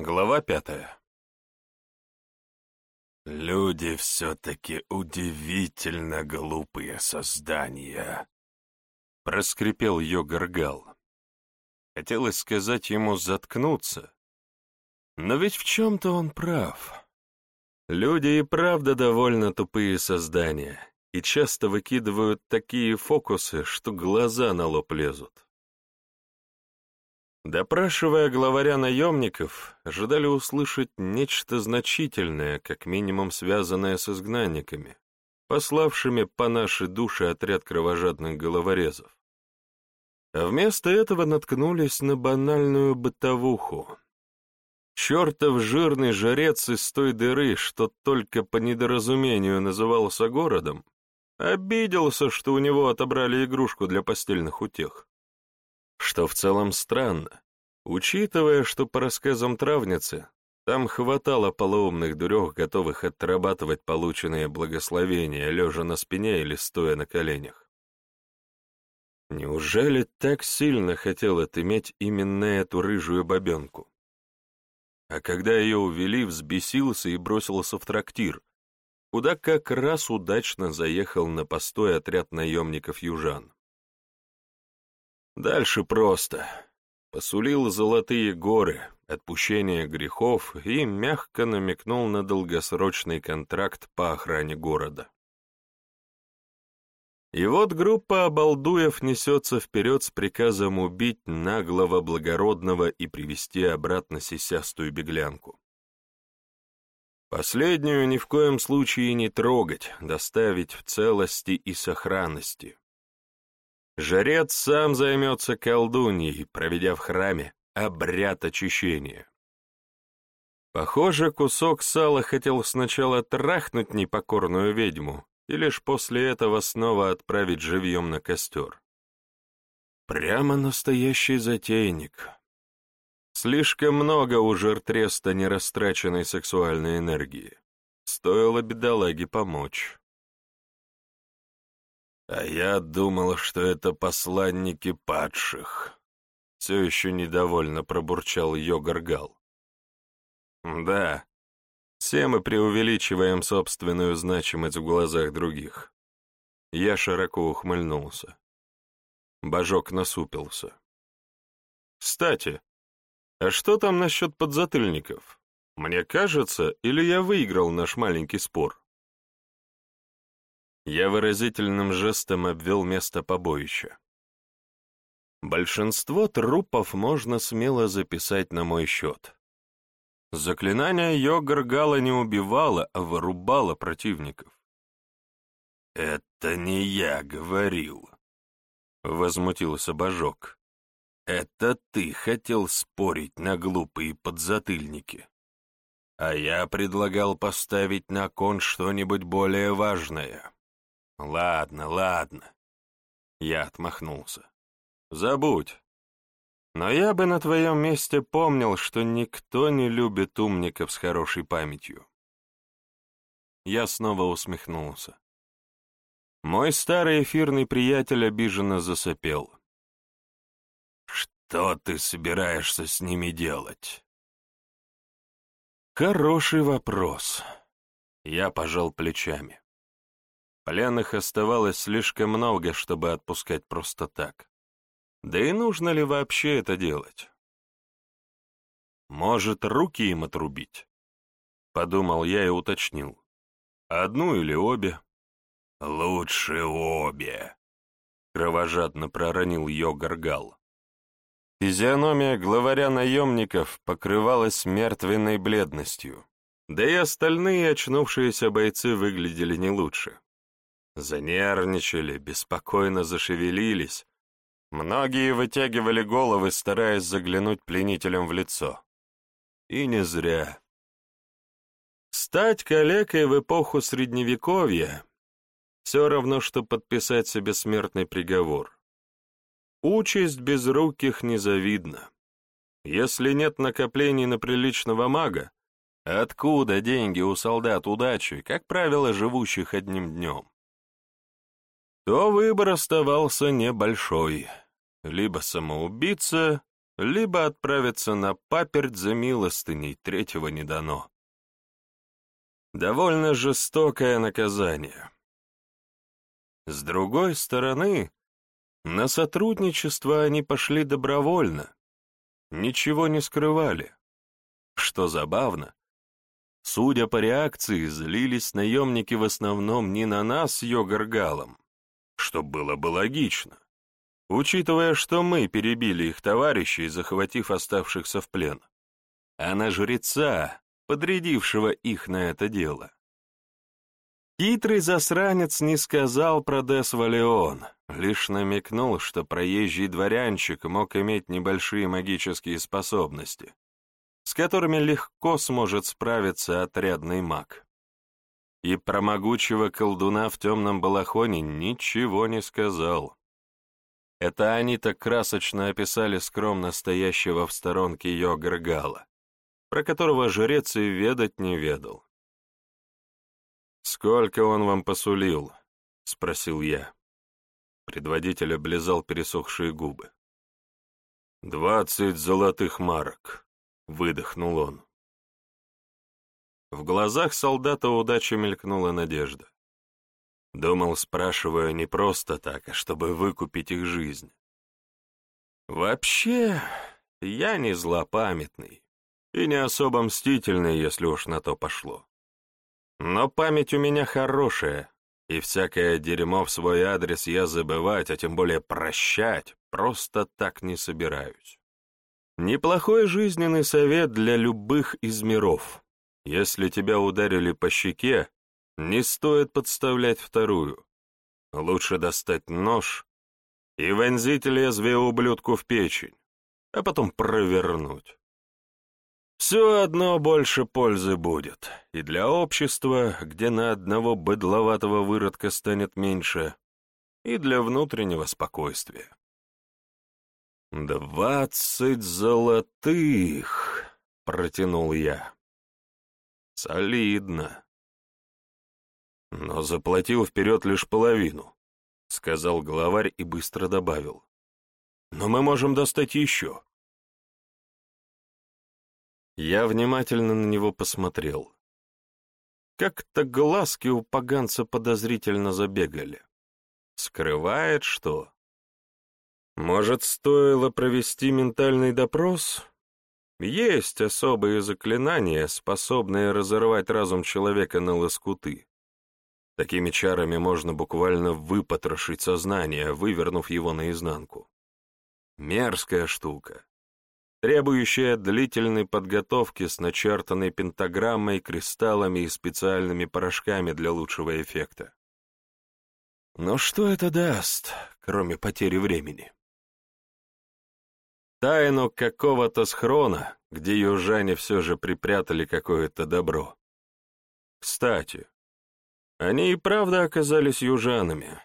Глава пятая. «Люди все-таки удивительно глупые создания», — проскрипел Йогаргал. Хотелось сказать ему заткнуться, но ведь в чем-то он прав. Люди и правда довольно тупые создания и часто выкидывают такие фокусы, что глаза на лоб лезут. Допрашивая главаря наемников, ожидали услышать нечто значительное, как минимум связанное с изгнанниками, пославшими по нашей душе отряд кровожадных головорезов. А вместо этого наткнулись на банальную бытовуху. Чертов жирный жрец из той дыры, что только по недоразумению назывался городом, обиделся, что у него отобрали игрушку для постельных утех что в целом странно, учитывая, что по рассказам травницы там хватало полоумных дурёх, готовых отрабатывать полученные благословения, лежа на спине или стоя на коленях. Неужели так сильно хотел отыметь именно эту рыжую бабенку? А когда ее увели, взбесился и бросился в трактир, куда как раз удачно заехал на постой отряд наемников-южан. Дальше просто. Посулил золотые горы, отпущение грехов и мягко намекнул на долгосрочный контракт по охране города. И вот группа обалдуев несется вперед с приказом убить наглого благородного и привести обратно сисястую беглянку. Последнюю ни в коем случае не трогать, доставить в целости и сохранности. Жрец сам займется колдуньей, проведя в храме обряд очищения. Похоже, кусок сала хотел сначала трахнуть непокорную ведьму и лишь после этого снова отправить живьем на костер. Прямо настоящий затейник. Слишком много у жертреста нерастраченной сексуальной энергии. Стоило бедолаге помочь. А я думал, что это посланники падших. Все еще недовольно пробурчал Йогаргал. Да, все мы преувеличиваем собственную значимость в глазах других. Я широко ухмыльнулся. Божок насупился. Кстати, а что там насчет подзатыльников? Мне кажется, или я выиграл наш маленький спор? Я выразительным жестом обвел место побоища. Большинство трупов можно смело записать на мой счет. Заклинание Йогаргала не убивало, а вырубало противников. «Это не я говорил», — возмутился Божок. «Это ты хотел спорить на глупые подзатыльники. А я предлагал поставить на кон что-нибудь более важное». «Ладно, ладно». Я отмахнулся. «Забудь. Но я бы на твоем месте помнил, что никто не любит умников с хорошей памятью». Я снова усмехнулся. Мой старый эфирный приятель обиженно засопел. «Что ты собираешься с ними делать?» «Хороший вопрос». Я пожал плечами. Пленных оставалось слишком много, чтобы отпускать просто так. Да и нужно ли вообще это делать? Может, руки им отрубить? Подумал я и уточнил. Одну или обе? Лучше обе, кровожадно проронил Йогаргал. Физиономия главаря наемников покрывалась мертвенной бледностью, да и остальные очнувшиеся бойцы выглядели не лучше. Занервничали, беспокойно зашевелились. Многие вытягивали головы, стараясь заглянуть пленителям в лицо. И не зря. Стать калекой в эпоху Средневековья — все равно, что подписать себе смертный приговор. Участь безруких незавидна. Если нет накоплений на приличного мага, откуда деньги у солдат удачи, как правило, живущих одним днем? То выбор оставался небольшой. Либо самоубийца, либо отправиться на паперть за милостыней, третьего не дано. Довольно жестокое наказание. С другой стороны, на сотрудничество они пошли добровольно, ничего не скрывали. Что забавно, судя по реакции, злились наемники в основном не на нас с Йогаргалом, что было бы логично, учитывая, что мы перебили их товарищей, захватив оставшихся в плен, а на жреца, подрядившего их на это дело. Хитрый засранец не сказал про Десвалион, лишь намекнул, что проезжий дворянчик мог иметь небольшие магические способности, с которыми легко сможет справиться отрядный маг. И про могучего колдуна в темном балахоне ничего не сказал. Это они так красочно описали скромно стоящего в сторонке Йогаргала, про которого жрец и ведать не ведал. «Сколько он вам посулил?» — спросил я. Предводитель облизал пересохшие губы. «Двадцать золотых марок», — выдохнул он. В глазах солдата удачи мелькнула надежда. Думал, спрашивая не просто так, а чтобы выкупить их жизнь. Вообще, я не злопамятный и не особо мстительный, если уж на то пошло. Но память у меня хорошая, и всякое дерьмо в свой адрес я забывать, а тем более прощать, просто так не собираюсь. Неплохой жизненный совет для любых из миров. Если тебя ударили по щеке, не стоит подставлять вторую. Лучше достать нож и вонзить лезвие ублюдку в печень, а потом провернуть. Все одно больше пользы будет, и для общества, где на одного быдловатого выродка станет меньше, и для внутреннего спокойствия. «Двадцать золотых!» — протянул я. «Солидно!» «Но заплатил вперед лишь половину», — сказал главарь и быстро добавил. «Но мы можем достать еще». Я внимательно на него посмотрел. Как-то глазки у поганца подозрительно забегали. Скрывает что? Может, стоило провести ментальный допрос? Есть особые заклинания, способные разорвать разум человека на лоскуты. Такими чарами можно буквально выпотрошить сознание, вывернув его наизнанку. Мерзкая штука требующая длительной подготовки с начертанной пентаграммой, кристаллами и специальными порошками для лучшего эффекта. Но что это даст, кроме потери времени? Тайну какого-то схрона, где южане все же припрятали какое-то добро. Кстати, они и правда оказались южанами.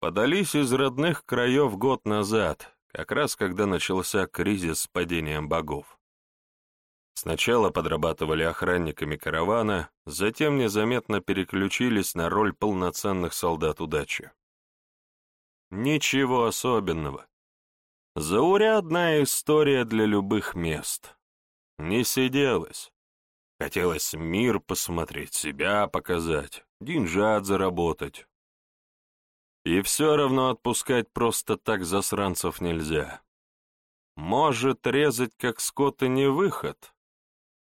Подались из родных краев год назад, как раз когда начался кризис с падением богов. Сначала подрабатывали охранниками каравана, затем незаметно переключились на роль полноценных солдат удачи. Ничего особенного. Заурядная история для любых мест. Не сиделось. Хотелось мир посмотреть, себя показать, деньжат заработать. И все равно отпускать просто так засранцев нельзя. Может, резать как скот и не выход,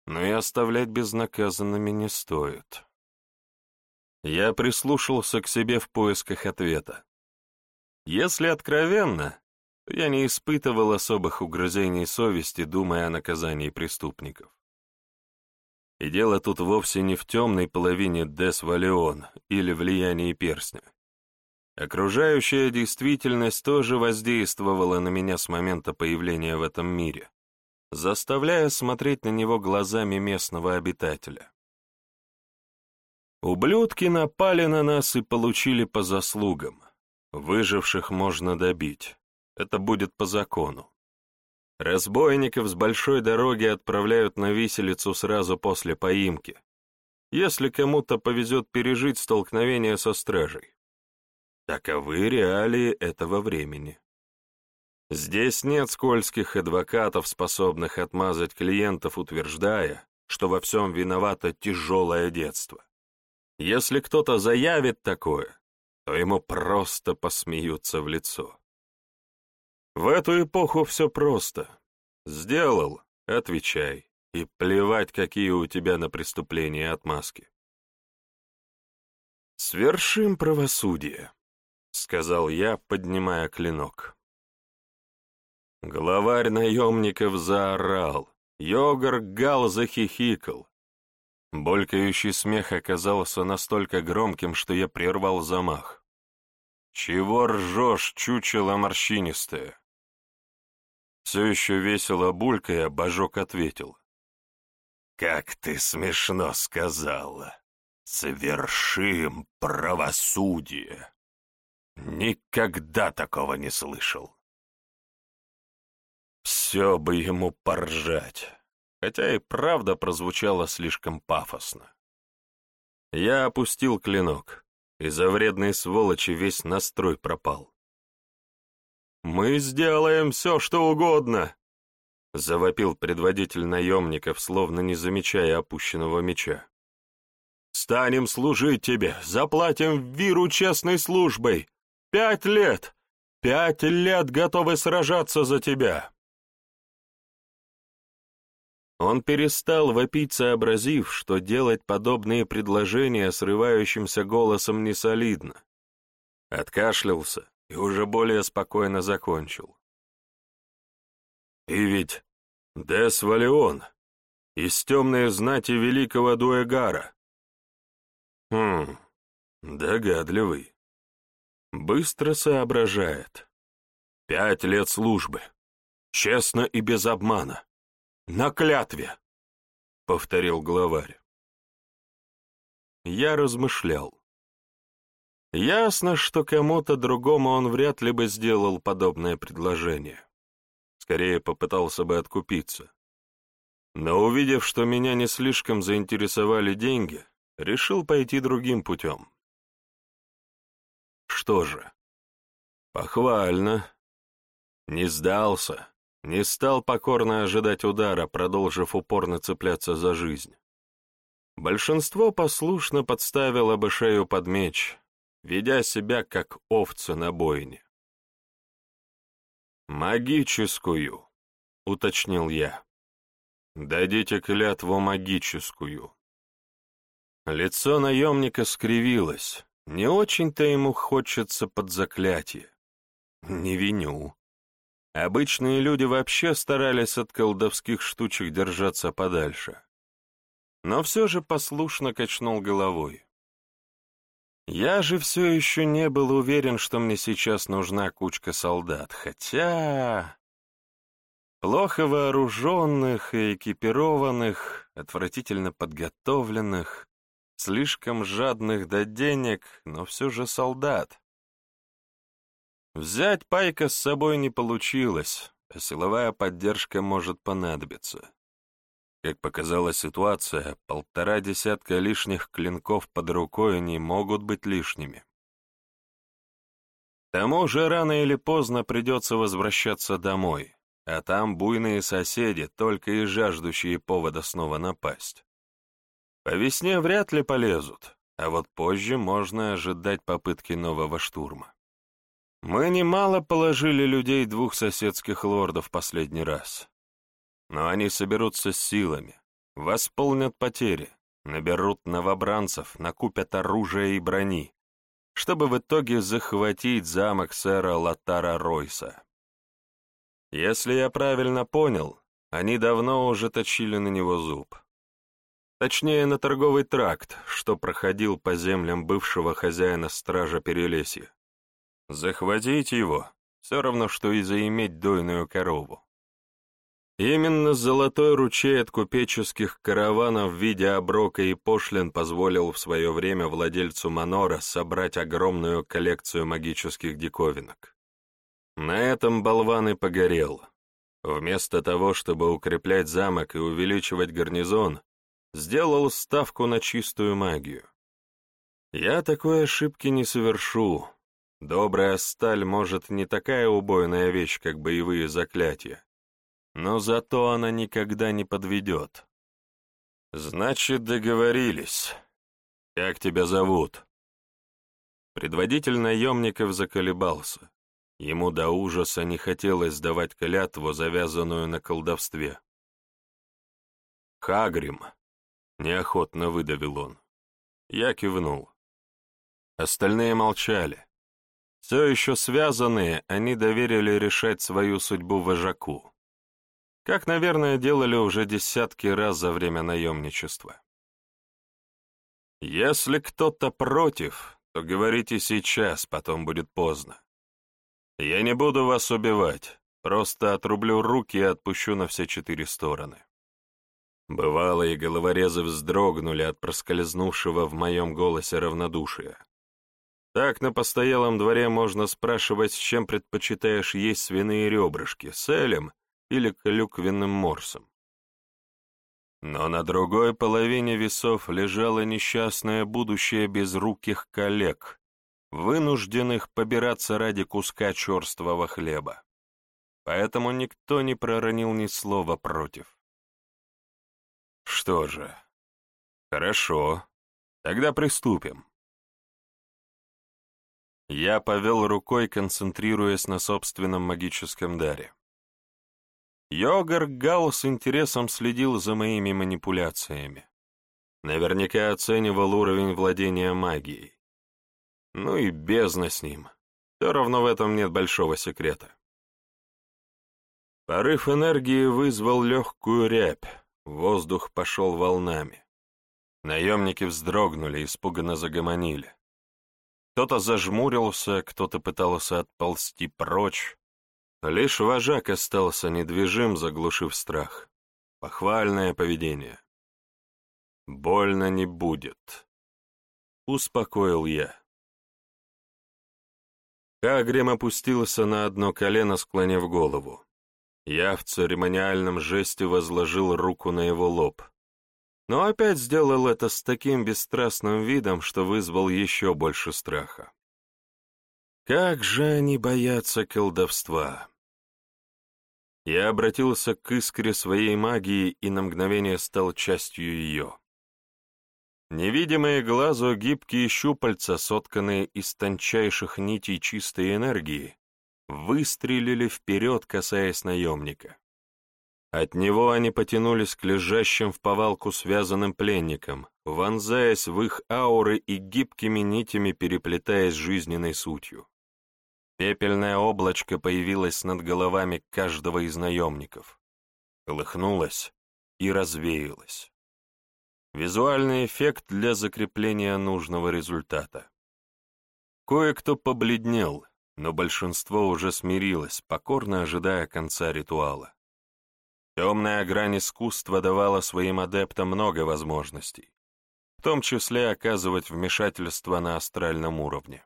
но и оставлять безнаказанными не стоит. Я прислушался к себе в поисках ответа. Если откровенно, я не испытывал особых угрызений совести, думая о наказании преступников. И дело тут вовсе не в темной половине Дес Валеон или влиянии перстня. Окружающая действительность тоже воздействовала на меня с момента появления в этом мире, заставляя смотреть на него глазами местного обитателя. Ублюдки напали на нас и получили по заслугам. Выживших можно добить. Это будет по закону. Разбойников с большой дороги отправляют на виселицу сразу после поимки, если кому-то повезет пережить столкновение со стражей. Таковы реалии этого времени. Здесь нет скользких адвокатов, способных отмазать клиентов, утверждая, что во всем виновато тяжелое детство. Если кто-то заявит такое, то ему просто посмеются в лицо. В эту эпоху все просто. Сделал — отвечай, и плевать, какие у тебя на преступления отмазки. «Свершим правосудие», — сказал я, поднимая клинок. Главарь наемников заорал, Йогар Гал захихикал. Булькающий смех оказался настолько громким, что я прервал замах. «Чего ржешь, чучело морщинистое?» Все еще весело булькая, Божок ответил. «Как ты смешно сказала! Совершим правосудие! Никогда такого не слышал!» Все бы ему поржать, хотя и правда прозвучало слишком пафосно. Я опустил клинок, и за вредной сволочи весь настрой пропал. «Мы сделаем все, что угодно!» — завопил предводитель наемников, словно не замечая опущенного меча. «Станем служить тебе, заплатим Виру честной службой! Пять лет! Пять лет готовы сражаться за тебя!» Он перестал вопить, сообразив, что делать подобные предложения срывающимся голосом несолидно. Откашлялся и уже более спокойно закончил. «И ведь Дес Валион из темной знати великого Дуэгара». «Хм, догадливый. Быстро соображает. Пять лет службы. Честно и без обмана. «На клятве!» — повторил главарь. Я размышлял. Ясно, что кому-то другому он вряд ли бы сделал подобное предложение. Скорее попытался бы откупиться. Но увидев, что меня не слишком заинтересовали деньги, решил пойти другим путем. Что же, похвально. Не сдался. Не стал покорно ожидать удара, продолжив упорно цепляться за жизнь. Большинство послушно подставило бы шею под меч, ведя себя как овцы на бойне. «Магическую», — уточнил я. «Дадите клятву магическую». Лицо наемника скривилось. Не очень-то ему хочется под заклятие. Не виню. Обычные люди вообще старались от колдовских штучек держаться подальше. Но все же послушно качнул головой. Я же все еще не был уверен, что мне сейчас нужна кучка солдат, хотя... Плохо вооруженных и экипированных, отвратительно подготовленных, слишком жадных до денег, но все же солдат. Взять Пайка с собой не получилось, а силовая поддержка может понадобиться. Как показала ситуация, полтора десятка лишних клинков под рукой не могут быть лишними. К тому же рано или поздно придется возвращаться домой, а там буйные соседи, только и жаждущие повода снова напасть. По весне вряд ли полезут, а вот позже можно ожидать попытки нового штурма. Мы немало положили людей двух соседских лордов последний раз. Но они соберутся с силами, восполнят потери, наберут новобранцев, накупят оружие и брони, чтобы в итоге захватить замок сэра Латара Ройса. Если я правильно понял, они давно уже точили на него зуб. Точнее, на торговый тракт, что проходил по землям бывшего хозяина стража Перелесья. Захватить его — все равно, что и заиметь дойную корову. Именно золотой ручей от купеческих караванов в виде оброка и пошлин позволил в свое время владельцу Манора собрать огромную коллекцию магических диковинок. На этом болван и погорел. Вместо того, чтобы укреплять замок и увеличивать гарнизон, сделал ставку на чистую магию. Я такой ошибки не совершу, Добрая сталь, может, не такая убойная вещь, как боевые заклятия, но зато она никогда не подведет. Значит, договорились. Как тебя зовут? Предводитель наемников заколебался. Ему до ужаса не хотелось давать клятву, завязанную на колдовстве. «Хагрим», — неохотно выдавил он. Я кивнул. Остальные молчали. Все еще связанные, они доверили решать свою судьбу вожаку. Как, наверное, делали уже десятки раз за время наемничества. Если кто-то против, то говорите сейчас, потом будет поздно. Я не буду вас убивать, просто отрублю руки и отпущу на все четыре стороны. Бывалые головорезы вздрогнули от проскользнувшего в моем голосе равнодушия. Так на постоялом дворе можно спрашивать, с чем предпочитаешь есть свиные ребрышки, с элем или клюквенным морсом. Но на другой половине весов лежало несчастное будущее безруких коллег, вынужденных побираться ради куска черствого хлеба. Поэтому никто не проронил ни слова против. Что же, хорошо, тогда приступим. Я повел рукой, концентрируясь на собственном магическом даре. Йогар Гал с интересом следил за моими манипуляциями. Наверняка оценивал уровень владения магией. Ну и бездна с ним. Все равно в этом нет большого секрета. Порыв энергии вызвал легкую рябь, воздух пошел волнами. Наемники вздрогнули, испуганно загомонили. Кто-то зажмурился, кто-то пытался отползти прочь. Лишь вожак остался недвижим, заглушив страх. Похвальное поведение. «Больно не будет», — успокоил я. Кагрим опустился на одно колено, склонив голову. Я в церемониальном жесте возложил руку на его лоб. Но опять сделал это с таким бесстрастным видом, что вызвал еще больше страха. Как же они боятся колдовства! Я обратился к искре своей магии и на мгновение стал частью ее. Невидимые глазу гибкие щупальца, сотканные из тончайших нитей чистой энергии, выстрелили вперед, касаясь наемника. От него они потянулись к лежащим в повалку связанным пленникам, вонзаясь в их ауры и гибкими нитями переплетаясь жизненной сутью. Пепельное облачко появилось над головами каждого из наемников, колыхнулось и развеялось. Визуальный эффект для закрепления нужного результата. Кое-кто побледнел, но большинство уже смирилось, покорно ожидая конца ритуала. Темная грань искусства давала своим адептам много возможностей, в том числе оказывать вмешательство на астральном уровне.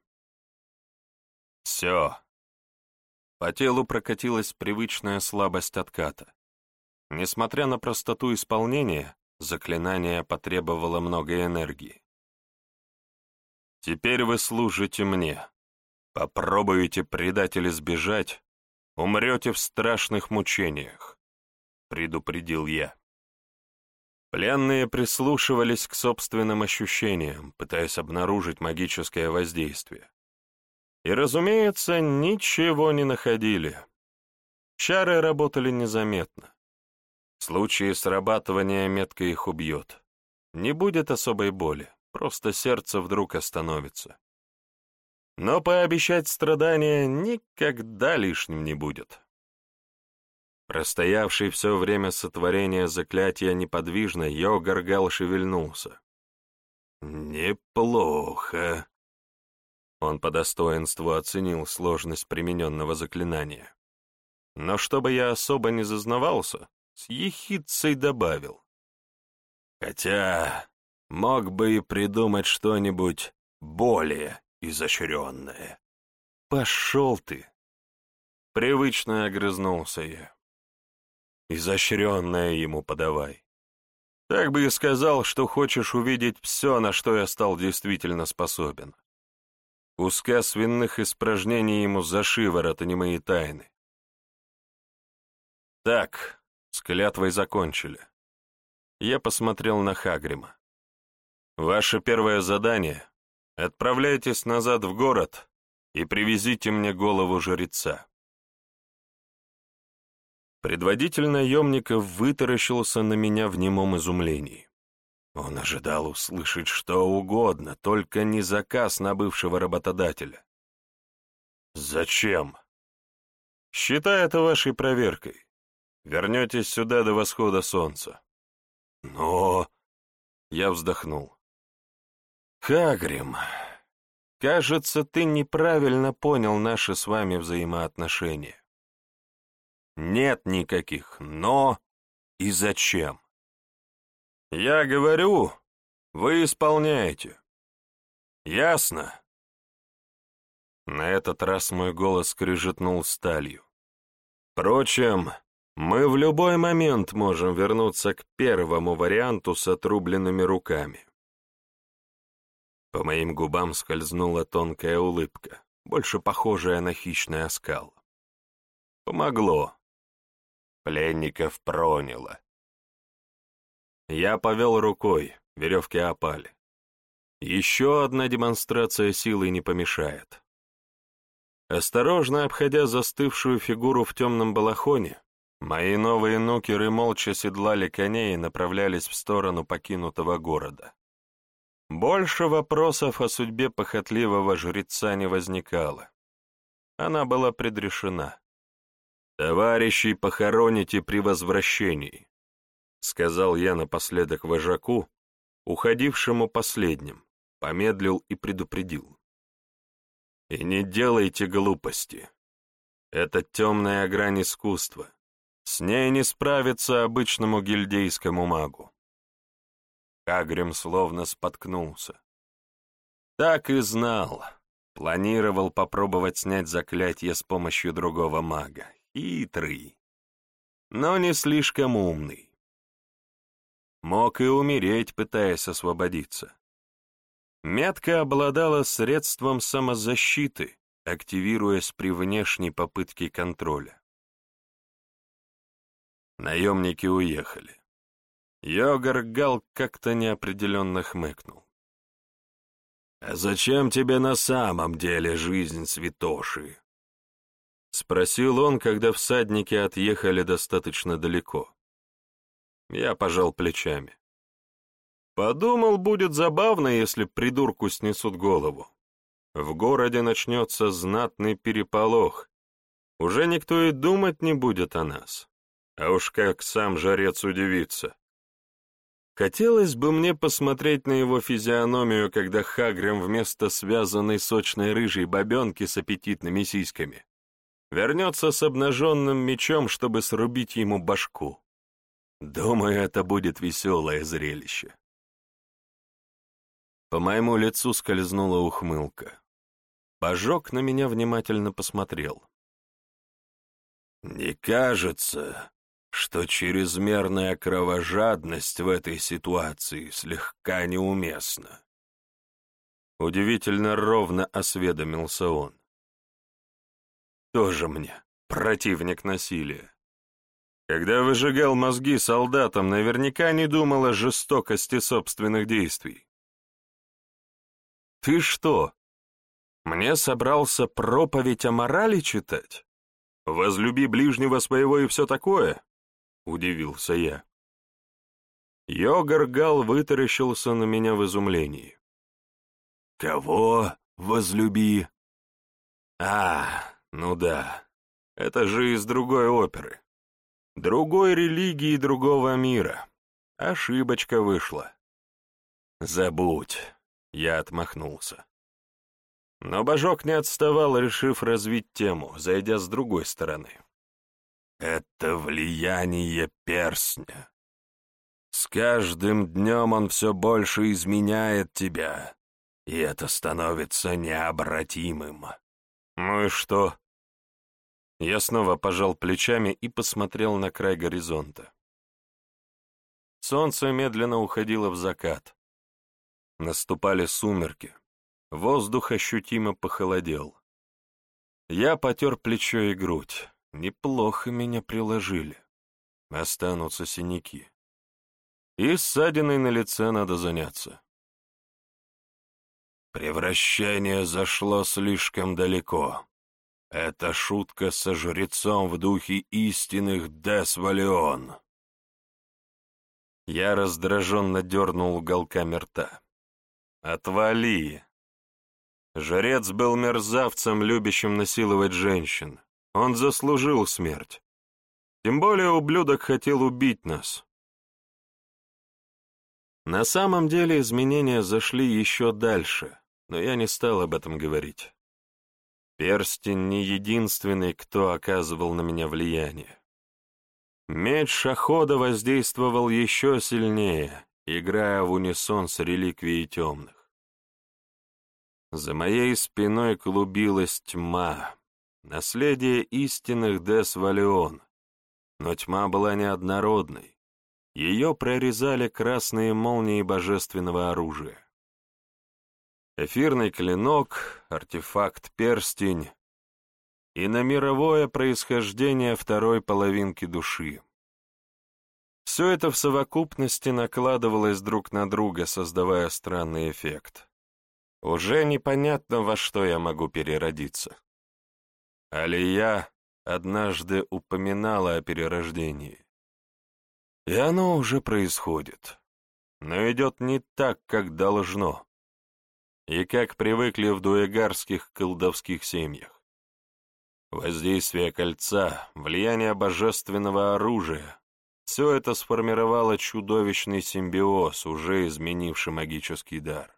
Все. По телу прокатилась привычная слабость отката. Несмотря на простоту исполнения, Заклинание потребовало много энергии. «Теперь вы служите мне. Попробуете предать или сбежать, умрете в страшных мучениях», — предупредил я. Пленные прислушивались к собственным ощущениям, пытаясь обнаружить магическое воздействие. И, разумеется, ничего не находили. Чары работали незаметно. В случае срабатывания метка их убьет. Не будет особой боли, просто сердце вдруг остановится. Но пообещать страдания никогда лишним не будет. Простоявший все время сотворения заклятия неподвижно, Йогаргал шевельнулся. «Неплохо», он по достоинству оценил сложность примененного заклинания. Но чтобы я особо не зазнавался, с ехидцей добавил. Хотя мог бы и придумать что-нибудь более изощренное. Пошел ты! Привычно огрызнулся я. Изощренное ему подавай. Так бы и сказал, что хочешь увидеть все, на что я стал действительно способен. Куска свиных испражнений ему за шиворот, а не мои тайны. Так, с клятвой закончили. Я посмотрел на Хагрима. Ваше первое задание — отправляйтесь назад в город и привезите мне голову жреца. Предводитель наемников вытаращился на меня в немом изумлении. Он ожидал услышать что угодно, только не заказ на бывшего работодателя. «Зачем?» «Считай это вашей проверкой. Вернетесь сюда до восхода солнца». «Но...» — я вздохнул. «Хагрим, кажется, ты неправильно понял наши с вами взаимоотношения. Нет никаких «но» и «зачем». Я говорю, вы исполняете. Ясно? На этот раз мой голос скрижетнул сталью. Впрочем, мы в любой момент можем вернуться к первому варианту с отрубленными руками. По моим губам скользнула тонкая улыбка, больше похожая на хищный оскал. Помогло. Пленников проняло. Я повел рукой, веревки опали. Еще одна демонстрация силы не помешает. Осторожно обходя застывшую фигуру в темном балахоне, мои новые нукеры молча седлали коней и направлялись в сторону покинутого города. Больше вопросов о судьбе похотливого жреца не возникало. Она была предрешена. «Товарищей похороните при возвращении. — сказал я напоследок вожаку, уходившему последним, помедлил и предупредил. «И не делайте глупости. Это темная грань искусства. С ней не справиться обычному гильдейскому магу». Кагрим словно споткнулся. Так и знал. Планировал попробовать снять заклятие с помощью другого мага. Хитрый, но не слишком умный. Мог и умереть, пытаясь освободиться. Метка обладала средством самозащиты, активируясь при внешней попытке контроля. Наемники уехали. Йогар Гал как-то неопределенно хмыкнул. «А зачем тебе на самом деле жизнь святоши?» — спросил он, когда всадники отъехали достаточно далеко. Я пожал плечами. Подумал, будет забавно, если придурку снесут голову. В городе начнется знатный переполох. Уже никто и думать не будет о нас. А уж как сам жарец удивится. Хотелось бы мне посмотреть на его физиономию, когда Хагрим вместо связанной сочной рыжей бабенки с аппетитными сиськами вернется с обнаженным мечом, чтобы срубить ему башку. Думаю, это будет веселое зрелище. По моему лицу скользнула ухмылка. Божок на меня внимательно посмотрел. «Не кажется, что чрезмерная кровожадность в этой ситуации слегка неуместна?» Удивительно ровно осведомился он. «Тоже мне противник насилия. Когда выжигал мозги солдатам, наверняка не думал о жестокости собственных действий. «Ты что, мне собрался проповедь о морали читать? Возлюби ближнего своего и все такое?» — удивился я. Йогаргал вытаращился на меня в изумлении. «Кого возлюби?» «А, ну да, это же из другой оперы. Другой религии другого мира. Ошибочка вышла. Забудь, я отмахнулся. Но Божок не отставал, решив развить тему, зайдя с другой стороны. Это влияние перстня. С каждым днем он все больше изменяет тебя, и это становится необратимым. Ну и что? Я снова пожал плечами и посмотрел на край горизонта. Солнце медленно уходило в закат. Наступали сумерки. Воздух ощутимо похолодел. Я потер плечо и грудь. Неплохо меня приложили. Останутся синяки. И ссадиной на лице надо заняться. Превращение зашло слишком далеко. Это шутка со жрецом в духе истинных Десвалион. Я раздраженно дернул уголками рта. «Отвали!» Жрец был мерзавцем, любящим насиловать женщин. Он заслужил смерть. Тем более ублюдок хотел убить нас. На самом деле изменения зашли еще дальше, но я не стал об этом говорить. Перстень не единственный, кто оказывал на меня влияние. Меч Шахода воздействовал еще сильнее, играя в унисон с реликвией темных. За моей спиной клубилась тьма, наследие истинных Дес Валион, но тьма была неоднородной, ее прорезали красные молнии божественного оружия. Эфирный клинок, артефакт-перстень и на мировое происхождение второй половинки души. Все это в совокупности накладывалось друг на друга, создавая странный эффект. Уже непонятно, во что я могу переродиться. Алия однажды упоминала о перерождении. И оно уже происходит. Но идет не так, как должно. И как привыкли в дуэгарских колдовских семьях. Воздействие кольца, влияние божественного оружия — все это сформировало чудовищный симбиоз, уже изменивший магический дар.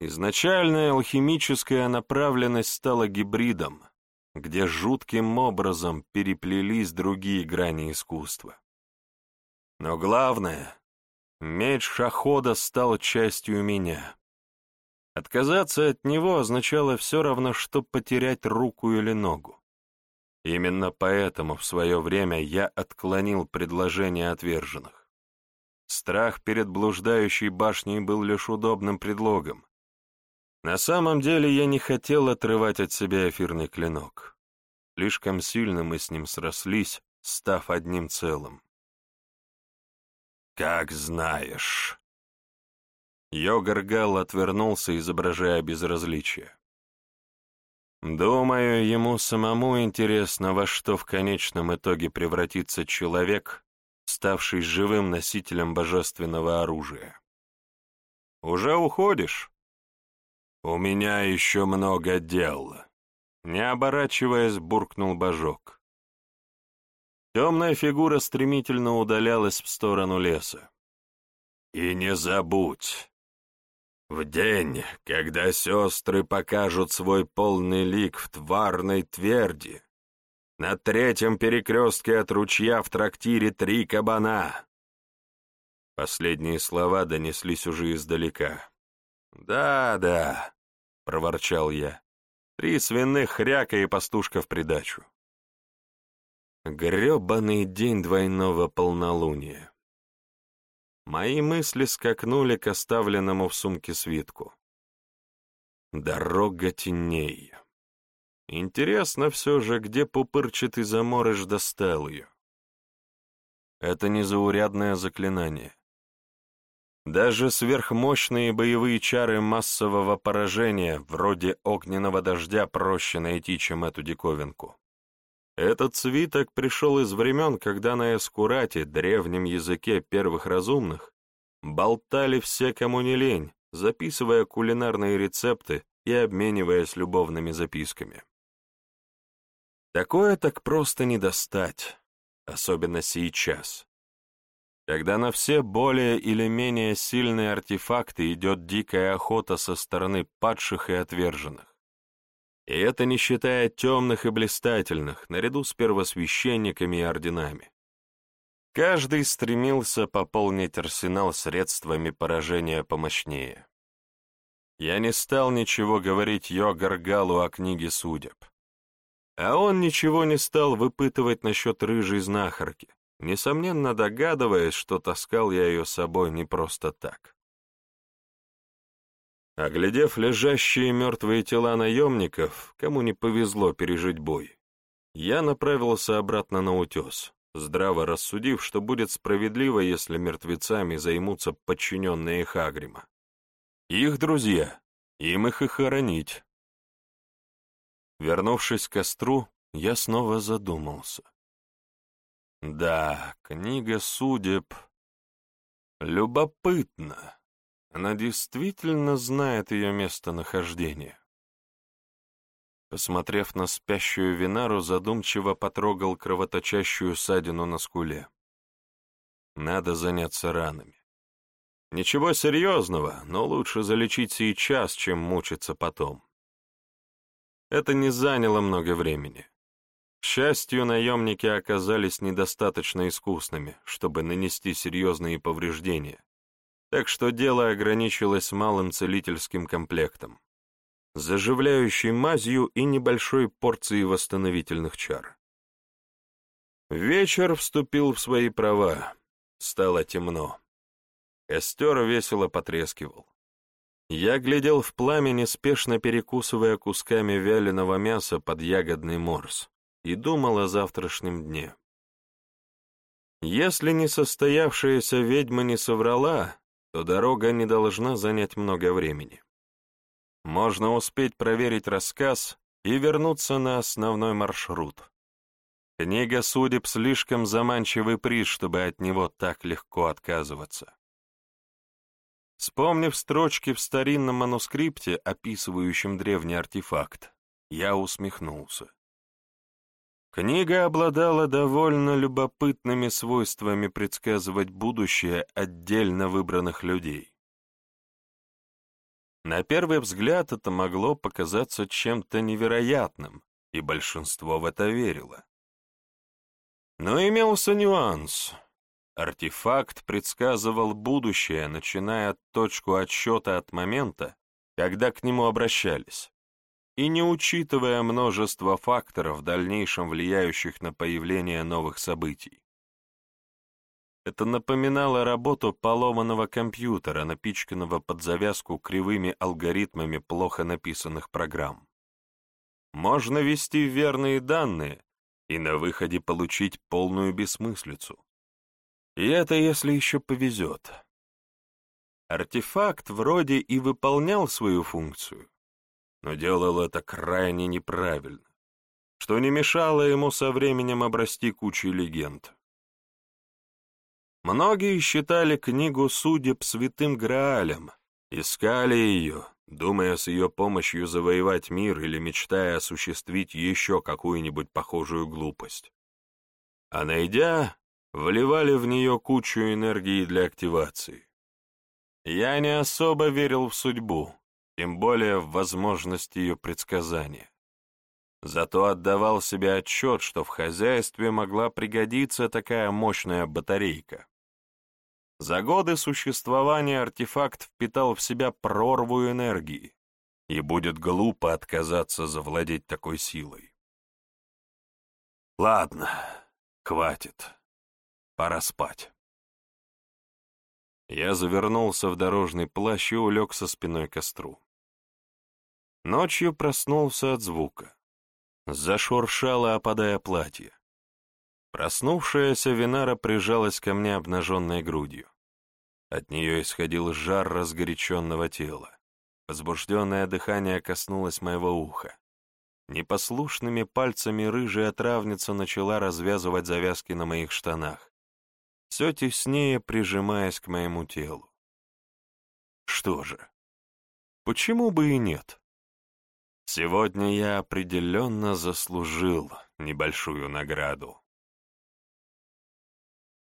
Изначальная алхимическая направленность стала гибридом, где жутким образом переплелись другие грани искусства. Но главное, меч Шахода стал частью меня. Отказаться от него означало все равно, что потерять руку или ногу. Именно поэтому в свое время я отклонил предложение отверженных. Страх перед блуждающей башней был лишь удобным предлогом, на самом деле я не хотел отрывать от себя эфирный клинок. Слишком сильно мы с ним срослись, став одним целым. «Как знаешь». Йогаргал отвернулся, изображая безразличие. Думаю, ему самому интересно, во что в конечном итоге превратится человек, ставший живым носителем божественного оружия. «Уже уходишь?» «У меня еще много дел», — не оборачиваясь, буркнул Божок. Темная фигура стремительно удалялась в сторону леса. «И не забудь, в день, когда сестры покажут свой полный лик в тварной тверди, на третьем перекрестке от ручья в трактире три кабана». Последние слова донеслись уже издалека. «Да, да», — проворчал я. «Три свиных хряка и пастушка в придачу». Гребаный день двойного полнолуния. Мои мысли скакнули к оставленному в сумке свитку. Дорога теней. Интересно все же, где пупырчатый заморыш достал ее. Это незаурядное заклинание. Даже сверхмощные боевые чары массового поражения, вроде огненного дождя, проще найти, чем эту диковинку. Этот свиток пришел из времен, когда на Эскурате, древнем языке первых разумных, болтали все, кому не лень, записывая кулинарные рецепты и обмениваясь любовными записками. Такое так просто не достать, особенно сейчас когда на все более или менее сильные артефакты идет дикая охота со стороны падших и отверженных. И это не считая темных и блистательных, наряду с первосвященниками и орденами. Каждый стремился пополнить арсенал средствами поражения помощнее. Я не стал ничего говорить Йогаргалу о книге судеб. А он ничего не стал выпытывать насчет рыжей знахарки несомненно догадываясь, что таскал я ее с собой не просто так. Оглядев лежащие мертвые тела наемников, кому не повезло пережить бой, я направился обратно на утес, здраво рассудив, что будет справедливо, если мертвецами займутся подчиненные Хагрима. Их друзья, им их и хоронить. Вернувшись к костру, я снова задумался. Да, книга судеб. Любопытно. Она действительно знает ее местонахождение. Посмотрев на спящую Винару, задумчиво потрогал кровоточащую ссадину на скуле. Надо заняться ранами. Ничего серьезного, но лучше залечить сейчас, чем мучиться потом. Это не заняло много времени. К счастью, наемники оказались недостаточно искусными, чтобы нанести серьезные повреждения, так что дело ограничилось малым целительским комплектом, заживляющей мазью и небольшой порцией восстановительных чар. Вечер вступил в свои права, стало темно. Костер весело потрескивал. Я глядел в пламя, неспешно перекусывая кусками вяленого мяса под ягодный морс, и думал о завтрашнем дне. Если несостоявшаяся ведьма не соврала, то дорога не должна занять много времени. Можно успеть проверить рассказ и вернуться на основной маршрут. Книга судеб слишком заманчивый приз, чтобы от него так легко отказываться. Вспомнив строчки в старинном манускрипте, описывающем древний артефакт, я усмехнулся. Книга обладала довольно любопытными свойствами предсказывать будущее отдельно выбранных людей. На первый взгляд это могло показаться чем-то невероятным, и большинство в это верило. Но имелся нюанс. Артефакт предсказывал будущее, начиная от точку отсчета от момента, когда к нему обращались и не учитывая множество факторов, в дальнейшем влияющих на появление новых событий. Это напоминало работу поломанного компьютера, напичканного под завязку кривыми алгоритмами плохо написанных программ. Можно ввести верные данные и на выходе получить полную бессмыслицу. И это если еще повезет. Артефакт вроде и выполнял свою функцию, но делал это крайне неправильно, что не мешало ему со временем обрасти кучей легенд. Многие считали книгу судеб святым Граалем, искали ее, думая с ее помощью завоевать мир или мечтая осуществить еще какую-нибудь похожую глупость. А найдя, вливали в нее кучу энергии для активации. Я не особо верил в судьбу, тем более в возможность ее предсказания. Зато отдавал себе отчет, что в хозяйстве могла пригодиться такая мощная батарейка. За годы существования артефакт впитал в себя прорву энергии, и будет глупо отказаться завладеть такой силой. Ладно, хватит. Пора спать. Я завернулся в дорожный плащ и улегся спиной к костру. Ночью проснулся от звука. Зашуршало, опадая платье. Проснувшаяся Винара прижалась ко мне обнаженной грудью. От нее исходил жар разгоряченного тела. Возбужденное дыхание коснулось моего уха. Непослушными пальцами рыжая травница начала развязывать завязки на моих штанах, все теснее прижимаясь к моему телу. Что же, почему бы и нет? Сегодня я определенно заслужил небольшую награду.